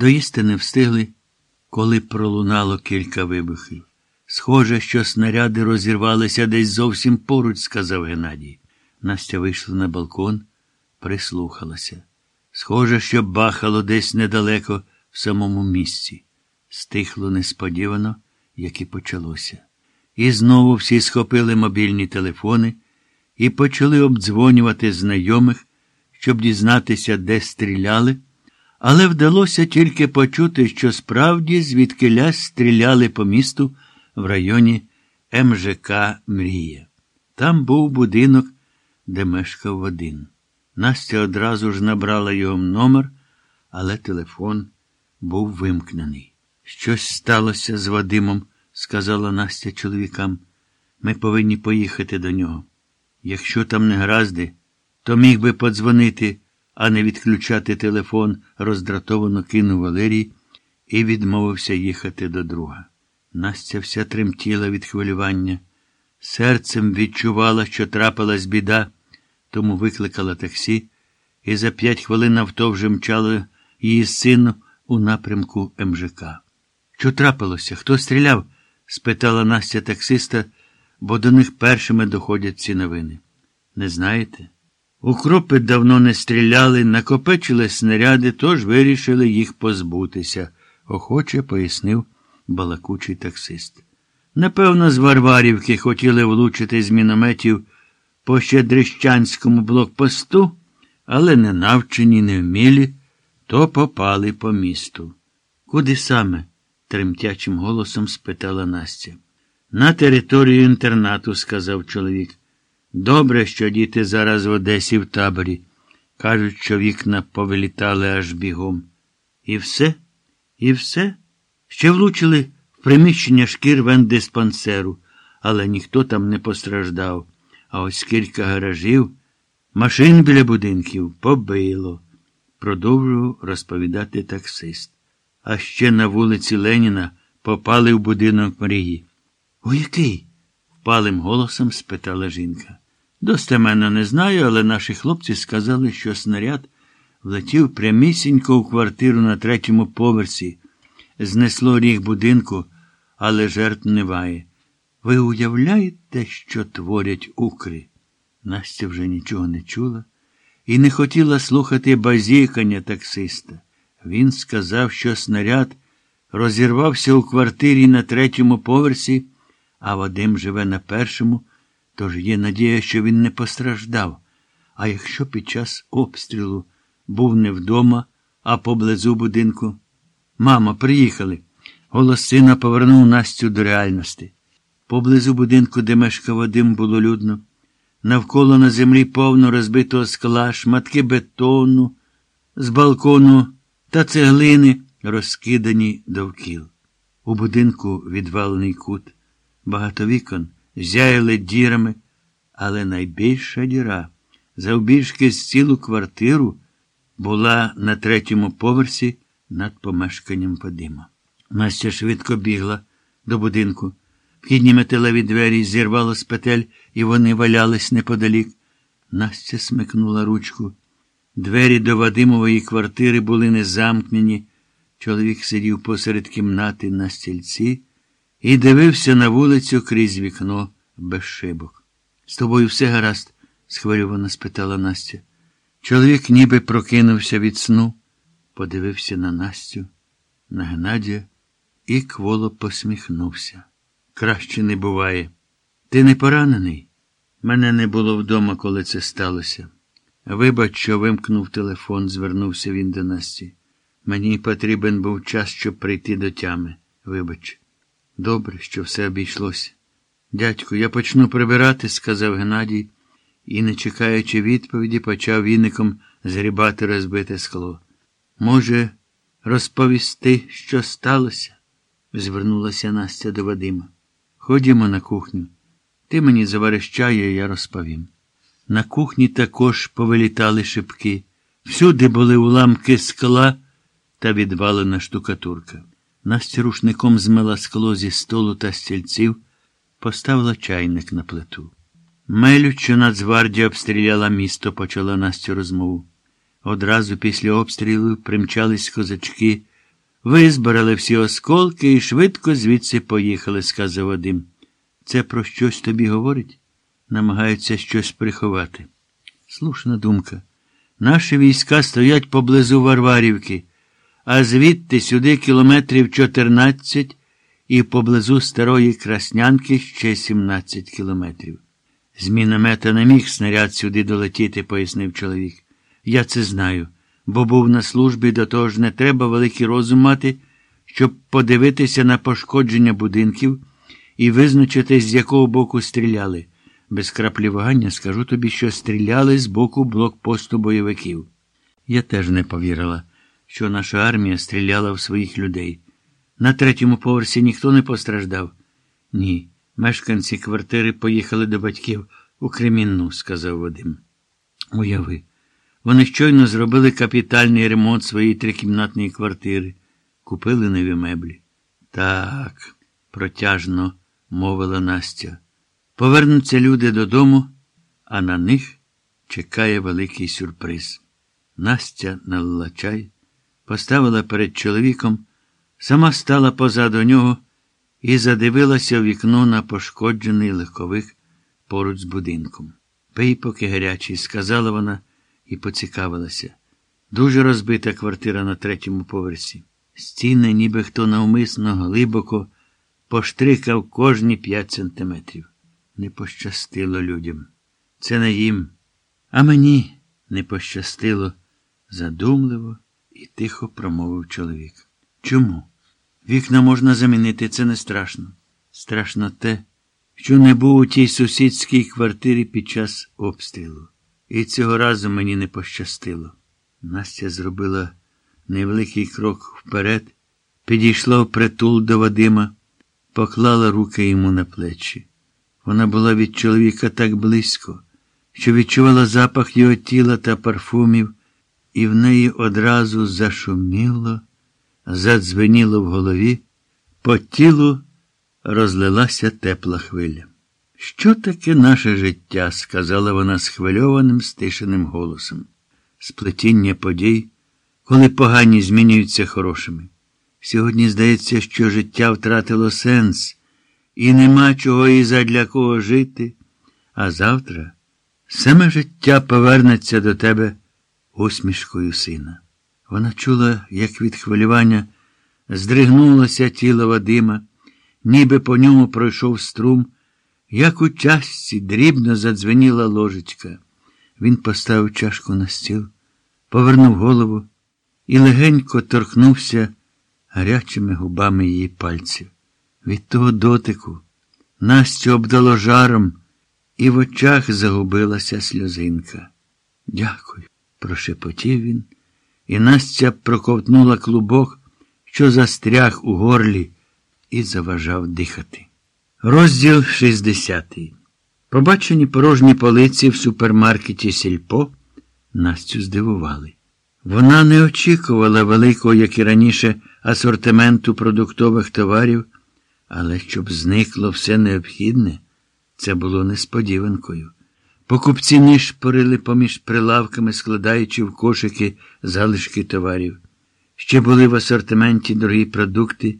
Доїсти не встигли, коли пролунало кілька вибухів. Схоже, що снаряди розірвалися десь зовсім поруч, сказав Геннадій. Настя вийшла на балкон, прислухалася. Схоже, що бахало десь недалеко в самому місці. Стихло несподівано, як і почалося. І знову всі схопили мобільні телефони і почали обдзвонювати знайомих, щоб дізнатися, де стріляли, але вдалося тільки почути, що справді звідки стріляли по місту в районі МЖК Мрія. Там був будинок, де мешкав один. Настя одразу ж набрала його номер, але телефон був вимкнений. Щось сталося з Вадимом, сказала Настя чоловікам. Ми повинні поїхати до нього. Якщо там не гаразди, то міг би подзвонити, а не відключати телефон, роздратовано кинув Валерій і відмовився їхати до друга. Настя вся тремтіла від хвилювання. Серцем відчувала, що трапилась біда, тому викликала таксі, і за п'ять хвилин авто вже мчало її сину у напрямку МЖК. Що трапилося? Хто стріляв? спитала Настя таксиста, бо до них першими доходять ці новини. Не знаєте? Укропи давно не стріляли, накопичили снаряди, тож вирішили їх позбутися, охоче пояснив балакучий таксист. Напевно, з Варварівки хотіли влучити з мінометів по Щедрищанському блокпосту, але не навчені, не вмілі, то попали по місту. Куди саме? тремтячим голосом спитала Настя. На територію інтернату, сказав чоловік. Добре, що діти зараз в Одесі в таборі. Кажуть, що вікна повилітали аж бігом. І все? І все? Ще влучили в приміщення шкір вендиспансеру, але ніхто там не постраждав. А ось кілька гаражів, машин біля будинків побило, продовжував розповідати таксист. А ще на вулиці Леніна попали в будинок мрії. У який? впалим голосом спитала жінка. Достеменно не знаю, але наші хлопці сказали, що снаряд влетів прямісінько у квартиру на третьому поверсі, знесло ріг будинку, але жертв немає. Ви уявляєте, що творять укри? Настя вже нічого не чула і не хотіла слухати базікання таксиста. Він сказав, що снаряд розірвався у квартирі на третьому поверсі, а Вадим живе на першому, тож є надія, що він не постраждав. А якщо під час обстрілу був не вдома, а поблизу будинку. Мамо, приїхали. Голос сина повернув Настю до реальності. Поблизу будинку, де мешкав Вадим, було людно. Навколо на землі повно розбитого скла, шматки бетону, з балкону та цеглини розкидані довкіл. У будинку відвалений кут, багато вікон зяяли дірами, але найбільша діра завбільшки з цілу квартиру була на третьому поверсі над помешканням Вадима. Настя швидко бігла до будинку. Вхідні металеві двері зірвало з петель, і вони валялись неподалік. Настя смикнула ручку. Двері до Вадимової квартири були не замкнені. Чоловік сидів посеред кімнати на стільці і дивився на вулицю крізь вікно без шибок. З тобою все гаразд? схвилювано спитала Настя. Чоловік ніби прокинувся від сну, подивився на Настю, на Геннадія і кволо посміхнувся. Краще не буває. Ти не поранений? Мене не було вдома, коли це сталося. Вибач, що вимкнув телефон, звернувся він до Насті. Мені потрібен був час, щоб прийти до тями. Вибач. Добре, що все обійшлося. Дядьку, я почну прибирати, сказав Геннадій, і, не чекаючи відповіді, почав віником згрібати розбите скло. Може, розповісти, що сталося? звернулася Настя до Вадима. Ходімо на кухню. Ти мені завариш я розповім. На кухні також повилітали шибки. Всюди були уламки скла та відвалена штукатурка. Настя рушником змила скло зі столу та стільців, поставила чайник на плиту. Мелють, що Нацгвардія обстріляла місто, почала Настя розмову. Одразу після обстрілу примчались козачки визбирали всі осколки і швидко звідси поїхали, сказав Вадим. Це про щось тобі говорить? Намагаються щось приховати. Слушна думка. Наші війська стоять поблизу Варварівки, а звідти сюди кілометрів 14 і поблизу старої Краснянки ще 17 кілометрів. З міномета не міг снаряд сюди долетіти, пояснив чоловік. Я це знаю, бо був на службі, до того ж не треба великий розум мати, щоб подивитися на пошкодження будинків і визначити, з якого боку стріляли. Без краплі вагання скажу тобі, що стріляли з боку блокпосту бойовиків. Я теж не повірила, що наша армія стріляла в своїх людей. На третьому поверсі ніхто не постраждав. Ні. Мешканці квартири поїхали до батьків у Кремінну, сказав Вадим. Уяви. Вони щойно зробили капітальний ремонт своєї трикімнатної квартири, купили нові меблі. Так, протяжно мовила Настя. Повернуться люди додому, а на них чекає великий сюрприз. Настя налила чай, поставила перед чоловіком, сама стала позаду нього і задивилася в вікно на пошкоджений легковик поруч з будинком. Пий, поки гарячий, сказала вона і поцікавилася. Дуже розбита квартира на третьому поверсі. Стіни, ніби хто навмисно глибоко поштрикав кожні п'ять сантиметрів. Не пощастило людям. Це не їм. А мені не пощастило, задумливо і тихо промовив чоловік. Чому? Вікна можна замінити, це не страшно. Страшно те, що не був у тій сусідській квартирі під час обстрілу. І цього разу мені не пощастило. Настя зробила невеликий крок вперед, підійшла в притул до Вадима, поклала руки йому на плечі. Вона була від чоловіка так близько, що відчувала запах його тіла та парфумів, і в неї одразу зашуміло, задзвеніло в голові, по тілу розлилася тепла хвиля. Що таке наше життя? сказала вона схвильованим, стишеним голосом. Сплетіння подій, коли погані змінюються хорошими. Сьогодні здається, що життя втратило сенс, і нема чого і задля кого жити, а завтра саме життя повернеться до тебе усмішкою сина. Вона чула, як від хвилювання здригнулося тіло Вадима, ніби по ньому пройшов струм, як у чашці дрібно задзвеніла ложечка. Він поставив чашку на стіл, повернув голову і легенько торкнувся гарячими губами її пальців. Від того дотику Настю обдало жаром, і в очах загубилася сльозинка. Дякую, прошепотів він, і Настя проковтнула клубок, що застряг у горлі, і заважав дихати. Розділ 60. Побачені порожні полиці в супермаркеті Сільпо Настю здивували. Вона не очікувала великого, як і раніше, асортименту продуктових товарів, але щоб зникло все необхідне, це було несподіванкою. Покупці нишпорили поміж прилавками, складаючи в кошики залишки товарів. Ще були в асортименті дорогі продукти,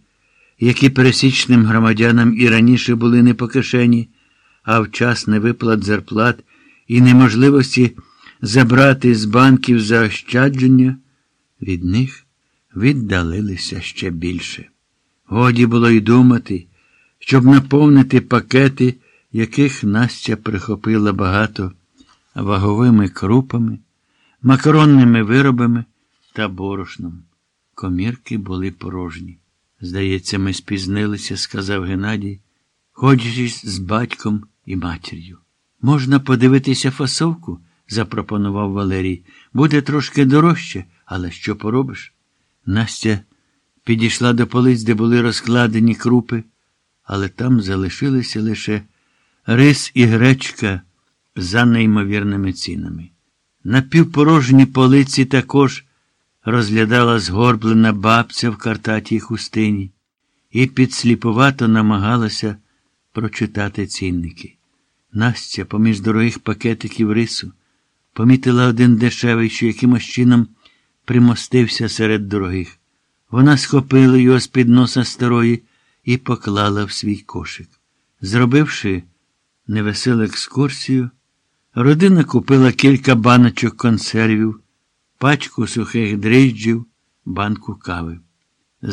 які пересічним громадянам і раніше були не по кишені, а в час невиплат зарплат і неможливості забрати з банків заощадження, від них віддалилися ще більше. Годі було й думати, щоб наповнити пакети, яких Настя прихопила багато ваговими крупами, макаронними виробами та борошном. Комірки були порожні. Здається, ми спізнилися, сказав Геннадій, ходячись з батьком і матір'ю. Можна подивитися фасовку? запропонував Валерій. Буде трошки дорожче, але що поробиш? Настя підійшла до полиць, де були розкладені крупи, але там залишилися лише рис і гречка за неймовірними цінами. На півпорожні полиці також розглядала згорблена бабця в картатій хустині і підсліпувато намагалася прочитати цінники. Настя, поміж дорогих пакетиків рису, помітила один дешевий, що якимось чином примостився серед дорогих. Вона схопила його з під носа старої і поклала в свій кошик. Зробивши невеселу екскурсію, родина купила кілька баночок консервів, пачку сухих дріжджів, банку кави.